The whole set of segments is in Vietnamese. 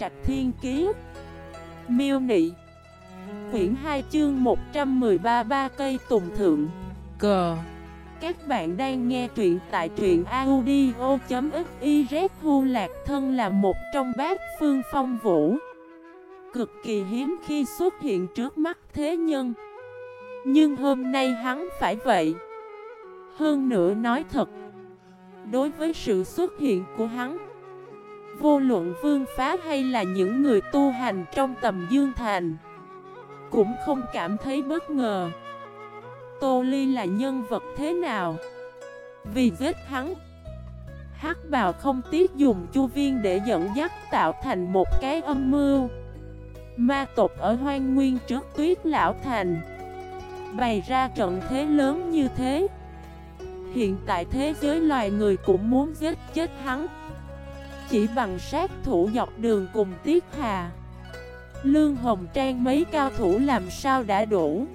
Trạch Thiên Kiế Miêu Nị. Quyển 2 chương 113 ba cây tùng thượng. Cờ Các bạn đang nghe truyện tại truyện audio.xyz Hu Lạc Thân là một trong bát phương phong vũ. Cực kỳ hiếm khi xuất hiện trước mắt thế nhân. Nhưng hôm nay hắn phải vậy. Hơn nữa nói thật Đối với sự xuất hiện của hắn Vô luận vương phá hay là những người tu hành trong tầm dương thành, Cũng không cảm thấy bất ngờ. Tô Ly là nhân vật thế nào? Vì giết hắn, Hắc bào không tiếc dùng chu viên để dẫn dắt tạo thành một cái âm mưu. Ma tộc ở hoang nguyên trước tuyết lão thành, Bày ra trận thế lớn như thế. Hiện tại thế giới loài người cũng muốn giết chết hắn. Chỉ bằng sát thủ dọc đường cùng Tiết Hà. Lương Hồng Trang mấy cao thủ làm sao đã đủ?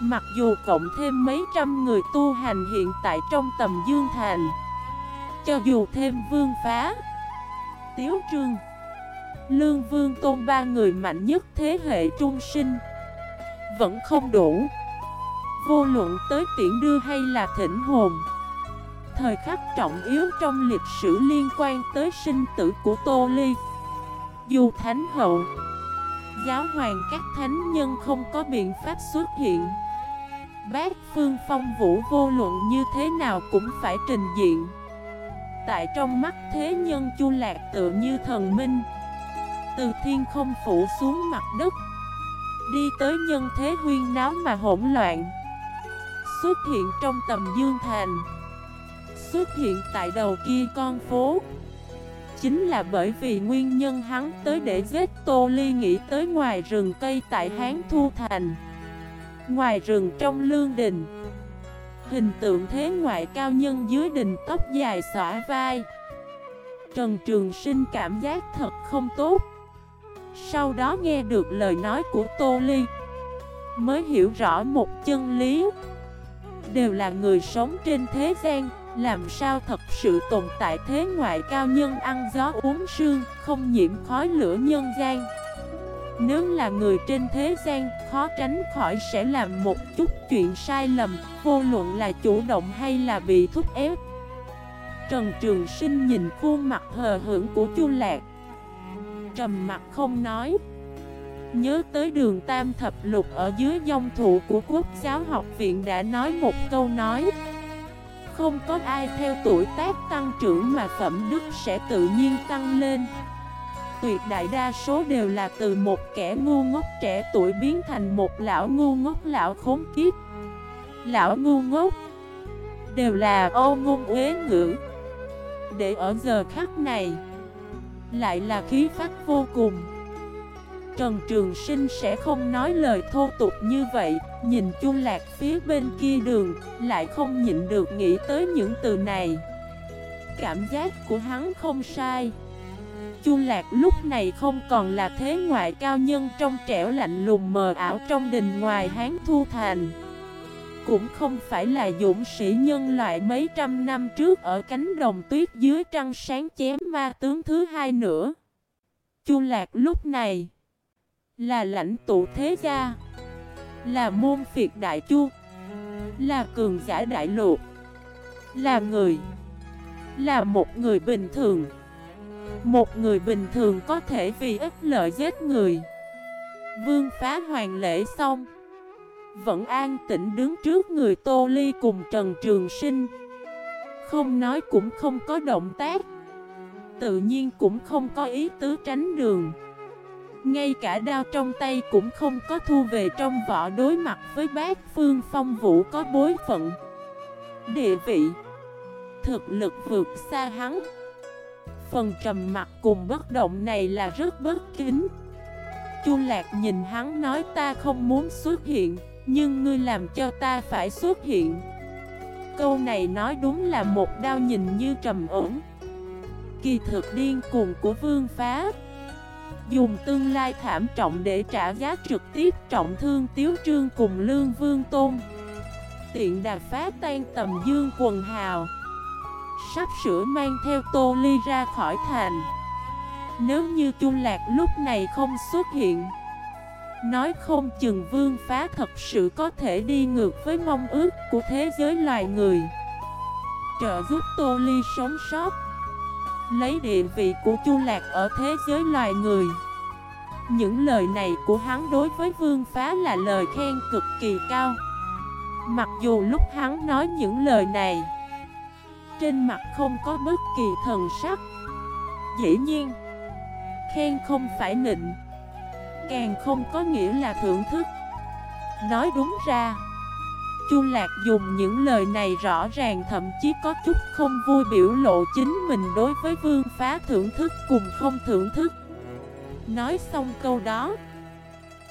Mặc dù cộng thêm mấy trăm người tu hành hiện tại trong tầm Dương Thành, Cho dù thêm Vương Phá, Tiếu Trương, Lương Vương Tôn ba người mạnh nhất thế hệ trung sinh, Vẫn không đủ. Vô luận tới tiễn đưa hay là thỉnh hồn Thời khắc trọng yếu trong lịch sử liên quan tới sinh tử của Tô Ly. Dù Thánh Hậu, Giáo hoàng các thánh nhân không có biện pháp xuất hiện. Bác Phương Phong Vũ vô luận như thế nào cũng phải trình diện. Tại trong mắt thế nhân chu lạc tự như thần minh, Từ thiên không phủ xuống mặt đất, Đi tới nhân thế huyên náo mà hỗn loạn, Xuất hiện trong tầm dương thành. Xuất hiện tại đầu kia con phố. Chính là bởi vì nguyên nhân hắn tới để giết Tô Ly nghĩ tới ngoài rừng cây tại Hán Thu Thành. Ngoài rừng trong lương đình. Hình tượng thế ngoại cao nhân dưới đình tóc dài xõa vai. Trần Trường Sinh cảm giác thật không tốt. Sau đó nghe được lời nói của Tô Ly, Mới hiểu rõ một chân lý. Đều là người sống trên thế gian làm sao thật sự tồn tại thế ngoại cao nhân ăn gió uống sương, Không nhiễm khói lửa nhân gian? Nếu là người trên thế gian, Khó tránh khỏi sẽ làm một chút chuyện sai lầm, Vô luận là chủ động hay là bị thúc ép. Trần Trường Sinh nhìn khuôn mặt hờ hưởng của Chu Lạc. Trầm mặt không nói. Nhớ tới đường Tam Thập Lục ở dưới dòng thụ của Quốc giáo học viện đã nói một câu nói. Không có ai theo tuổi tác tăng trưởng mà phẩm đức sẽ tự nhiên tăng lên. Tuyệt đại đa số đều là từ một kẻ ngu ngốc trẻ tuổi biến thành một lão ngu ngốc lão khốn kiếp. Lão ngu ngốc Đều là ô ngôn uế ngữ. Để ở giờ khắc này, Lại là khí phách vô cùng. Trần Trường Sinh sẽ không nói lời thô tục như vậy. Nhìn Chu Lạc phía bên kia đường, Lại không nhịn được nghĩ tới những từ này. Cảm giác của hắn không sai. Chu Lạc lúc này không còn là thế ngoại cao nhân trong trẻo lạnh lùng mờ ảo trong đình ngoài Hán Thu Thành. Cũng không phải là dũng sĩ nhân loại mấy trăm năm trước ở cánh đồng tuyết dưới trăng sáng chém ma tướng thứ hai nữa. Chu Lạc lúc này là lãnh tụ thế gia. Là môn phiệt đại chu. Là cường giả đại lộ, Là người. Là một người bình thường. Một người bình thường có thể vì ích lợi giết người. Vương phá hoàng lễ xong. Vẫn an tĩnh đứng trước người Tô Ly cùng Trần Trường Sinh. Không nói cũng không có động tác. Tự nhiên cũng không có ý tứ tránh đường ngay cả đao trong tay cũng không có thu về trong vỏ đối mặt với bác Phương Phong Vũ có bối phận. Địa vị, Thực lực vượt xa hắn. Phần trầm mặt cùng bất động này là rất bất kính. Chu Lạc nhìn hắn nói, ta không muốn xuất hiện, Nhưng ngươi làm cho ta phải xuất hiện. Câu này nói đúng là một đao nhìn như trầm ổn. Kỳ thực điên cuồng của vương phá Dùng tương lai thảm trọng để trả giá trực tiếp trọng thương Tiếu Trương cùng Lương Vương Tôn. Tiện đà phá tan tầm dương quần hào. Sắp sửa mang theo Tô Ly ra khỏi thành. Nếu như Chu Lạc lúc này không xuất hiện, Nói không chừng vương phá thật sự có thể đi ngược với mong ước của thế giới loài người. Trợ giúp Tô Ly sống sót. Lấy địa vị của Chu Lạc ở thế giới loài người. Những lời này của hắn đối với vương phá là lời khen cực kỳ cao. Mặc dù lúc hắn nói những lời này, Trên mặt không có bất kỳ thần sắc. Dĩ nhiên, Khen không phải nịnh, Càng không có nghĩa là thưởng thức. Nói đúng ra Chu Lạc dùng những lời này rõ ràng, thậm chí có chút không vui biểu lộ chính mình đối với vương phá thưởng thức cùng không thưởng thức. Nói xong câu đó,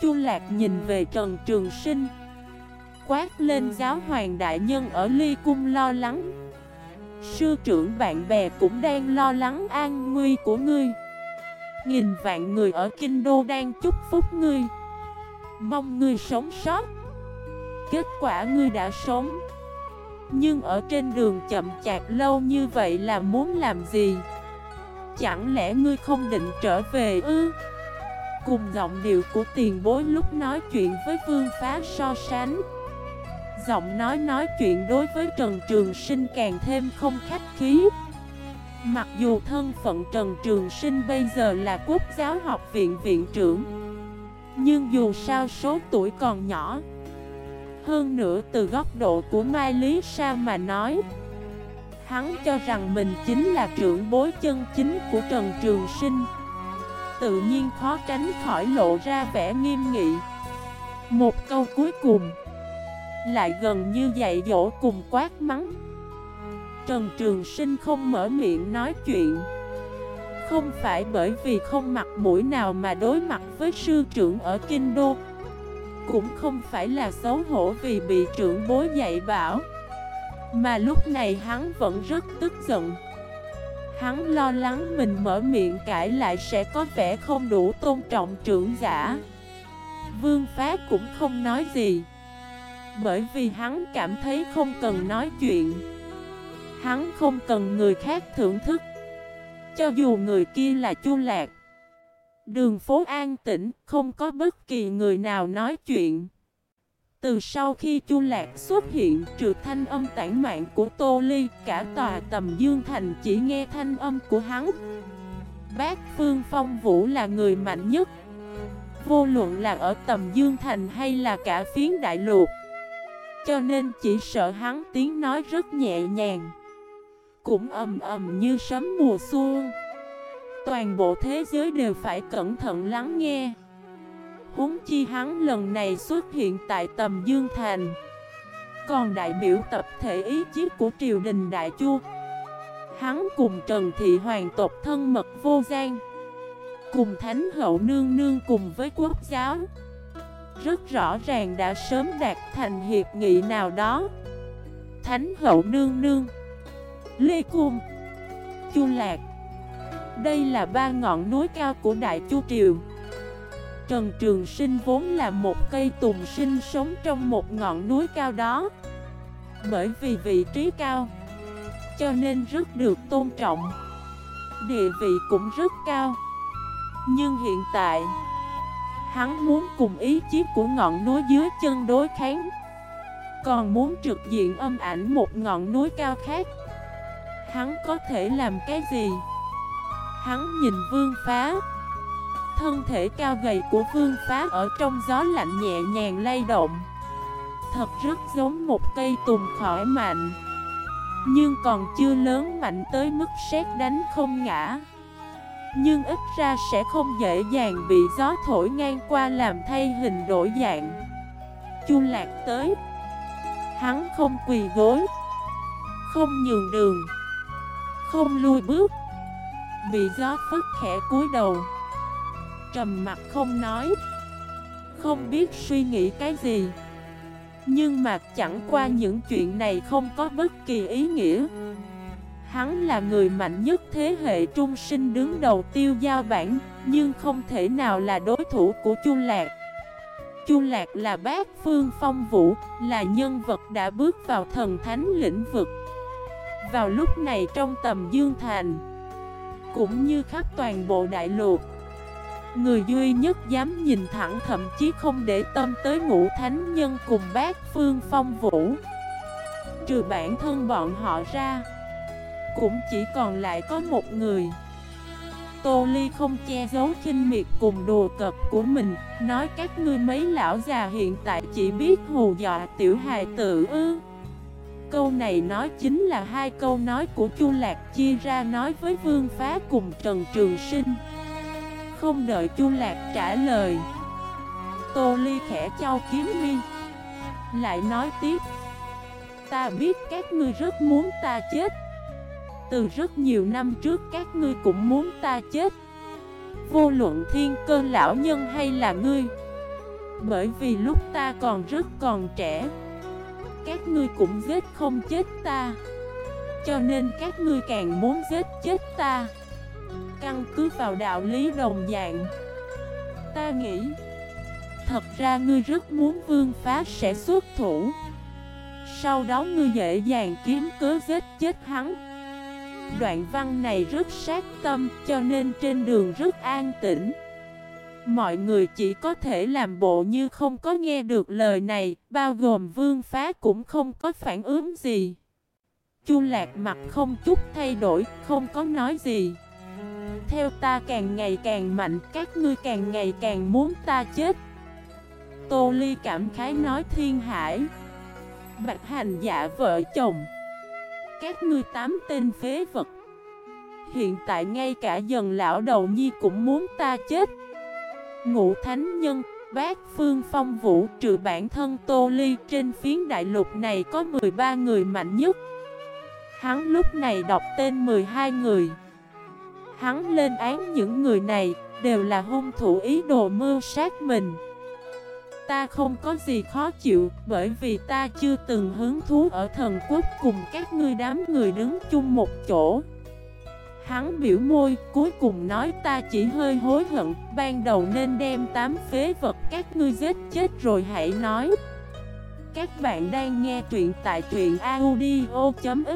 Chu Lạc nhìn về Trần Trường Sinh, Quát lên giáo hoàng đại nhân ở ly cung lo lắng. Sư trưởng bạn bè cũng đang lo lắng an nguy của ngươi. Nghìn vạn người ở Kinh Đô đang chúc phúc ngươi. Mong ngươi sống sót. Kết quả ngươi đã sống. Nhưng ở trên đường chậm chạp lâu như vậy là muốn làm gì? Chẳng lẽ ngươi không định trở về ư? Cùng giọng điệu của tiền bối lúc nói chuyện với vương phá so sánh. Giọng nói nói chuyện đối với Trần Trường Sinh càng thêm không khách khí. Mặc dù thân phận Trần Trường Sinh bây giờ là quốc giáo học viện viện trưởng, Nhưng dù sao số tuổi còn nhỏ hơn nữa từ góc độ của Mai Lý Sa mà nói. Hắn cho rằng mình chính là trưởng bối chân chính của Trần Trường Sinh. Tự nhiên khó tránh khỏi lộ ra vẻ nghiêm nghị. Một câu cuối cùng. Lại gần như dạy dỗ cùng quát mắng. Trần Trường Sinh không mở miệng nói chuyện. Không phải bởi vì không mặt mũi nào mà đối mặt với sư trưởng ở Kinh Đô. Cũng không phải là xấu hổ vì bị trưởng bối dạy bảo. Mà lúc này hắn vẫn rất tức giận. Hắn lo lắng mình mở miệng cãi lại sẽ có vẻ không đủ tôn trọng trưởng giả. Vương Phá cũng không nói gì, Bởi vì hắn cảm thấy không cần nói chuyện. Hắn không cần người khác thưởng thức, Cho dù người kia là Chu Lạc. Đường phố an tĩnh, Không có bất kỳ người nào nói chuyện. Từ sau khi Chu Lạc xuất hiện, Trừ thanh âm tản mạng của Tô Ly, Cả tòa tầm Dương Thành chỉ nghe thanh âm của hắn. Bác Phương Phong Vũ là người mạnh nhất. Vô luận là ở tầm Dương Thành hay là cả phiến đại lục. Cho nên chỉ sợ hắn tiếng nói rất nhẹ nhàng. Cũng ầm ầm như sấm mùa xuân. Toàn bộ thế giới đều phải cẩn thận lắng nghe. Huống chi hắn lần này xuất hiện tại tầm Dương Thành, Còn đại biểu tập thể ý chí của triều đình Đại Chu. Hắn cùng Trần Thị Hoàng tộc thân mật vô gian, Cùng Thánh Hậu Nương Nương cùng với quốc giáo. Rất rõ ràng đã sớm đạt thành hiệp nghị nào đó. Thánh Hậu Nương Nương, Lê Cung, Chu Lạc đây là ba ngọn núi cao của Đại Chu Triều. Trần Trường Sinh vốn là một cây tùng sinh sống trong một ngọn núi cao đó. Bởi vì vị trí cao, Cho nên rất được tôn trọng. Địa vị cũng rất cao. Nhưng hiện tại, Hắn muốn cùng ý chí của ngọn núi dưới chân đối kháng. Còn muốn trực diện âm ảnh một ngọn núi cao khác, Hắn có thể làm cái gì? Hắn nhìn vương phá. Thân thể cao gầy của vương phá ở trong gió lạnh nhẹ nhàng lay động. Thật rất giống một cây tùng khỏi mạnh. Nhưng còn chưa lớn mạnh tới mức sét đánh không ngã. Nhưng ít ra sẽ không dễ dàng bị gió thổi ngang qua làm thay hình đổi dạng. Chu lạc tới. Hắn không quỳ gối. Không nhường đường. Không lui bước. Bị gió phức khẽ cúi đầu. Trầm mặt không nói, Không biết suy nghĩ cái gì. Nhưng mà chẳng qua những chuyện này không có bất kỳ ý nghĩa. Hắn là người mạnh nhất thế hệ trung sinh đứng đầu tiêu giao bản Nhưng không thể nào là đối thủ của Chu Lạc. Chu Lạc là bác phương phong vũ, Là nhân vật đã bước vào thần thánh lĩnh vực. Vào lúc này trong tầm Dương Thành cũng như khắp toàn bộ đại lục. Người duy nhất dám nhìn thẳng thậm chí không để tâm tới ngũ thánh nhân cùng bác phương phong vũ. Trừ bản thân bọn họ ra, Cũng chỉ còn lại có một người. Tô Ly không che giấu khinh miệt cùng đùa cập của mình, Nói các ngươi mấy lão già hiện tại chỉ biết hù dọa tiểu hài tử ư. Câu này nói chính là hai câu nói của Chu Lạc chia ra nói với Vương Phá cùng Trần Trường Sinh. Không đợi Chu Lạc trả lời, Tô Ly khẽ trao kiếm mi, Lại nói tiếp. Ta biết các ngươi rất muốn ta chết. Từ rất nhiều năm trước các ngươi cũng muốn ta chết. Vô luận thiên cơ lão nhân hay là ngươi, Bởi vì lúc ta còn rất còn trẻ các ngươi cũng giết không chết ta. Cho nên các ngươi càng muốn giết chết ta. Căn cứ vào đạo lý đồng dạng, Ta nghĩ, Thật ra ngươi rất muốn vương phá sẽ xuất thủ. Sau đó ngươi dễ dàng kiếm cớ giết chết hắn. Đoạn văn này rất sát tâm, cho nên trên đường rất an tĩnh. Mọi người chỉ có thể làm bộ như không có nghe được lời này Bao gồm vương phá cũng không có phản ứng gì. Chu lạc mặt không chút thay đổi, không có nói gì. Theo ta càng ngày càng mạnh, các ngươi càng ngày càng muốn ta chết. Tô Ly cảm khái nói thiên hải. Bạch hành dạ vợ chồng. Các ngươi tám tên phế vật. Hiện tại ngay cả dần lão đầu nhi cũng muốn ta chết. Ngũ thánh nhân, bác phương phong vũ trừ bản thân Tô Ly Trên phiến đại lục này có 13 người mạnh nhất. Hắn lúc này đọc tên 12 người. Hắn lên án những người này đều là hung thủ ý đồ mưu sát mình. Ta không có gì khó chịu bởi vì ta chưa từng hứng thú ở thần quốc cùng các ngươi đám người đứng chung một chỗ. Hắn biểu môi, cuối cùng nói, ta chỉ hơi hối hận, Ban đầu nên đem tám phế vật các ngươi giết chết rồi hãy nói. Các bạn đang nghe truyện tại truyện audio.fif